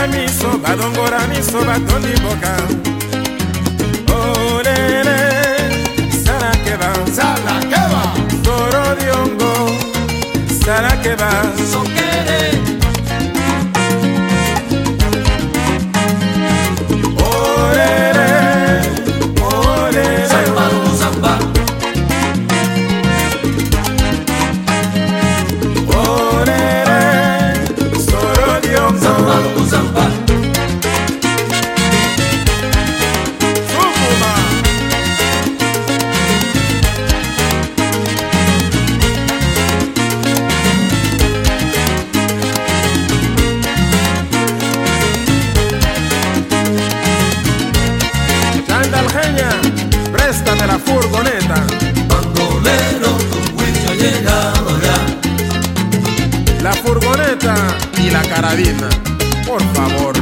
balongola miso balongola miso batondi mboka olele salakeba salakeba torodiongo salakeba Soke. la furgoneta. Bandolero, tu juicio ha llegado ya. La furgoneta y la carabina, por favor.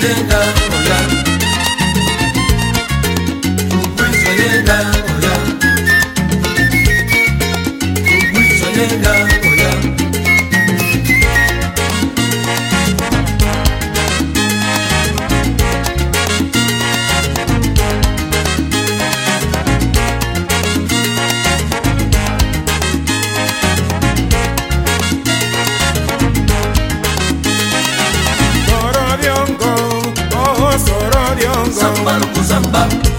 Llega, hola.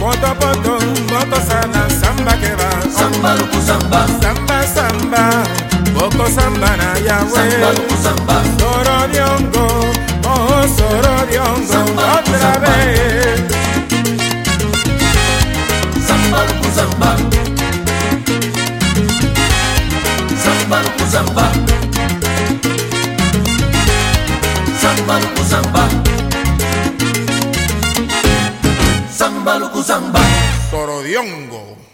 potopoto bokosala samba keba samba lokosamba samba samba bokosamba na yawe soro diongo oh soro diongo otra vez samba lokosamba samba lokosamba Zamba, Lucu Zamba. Torodiongo.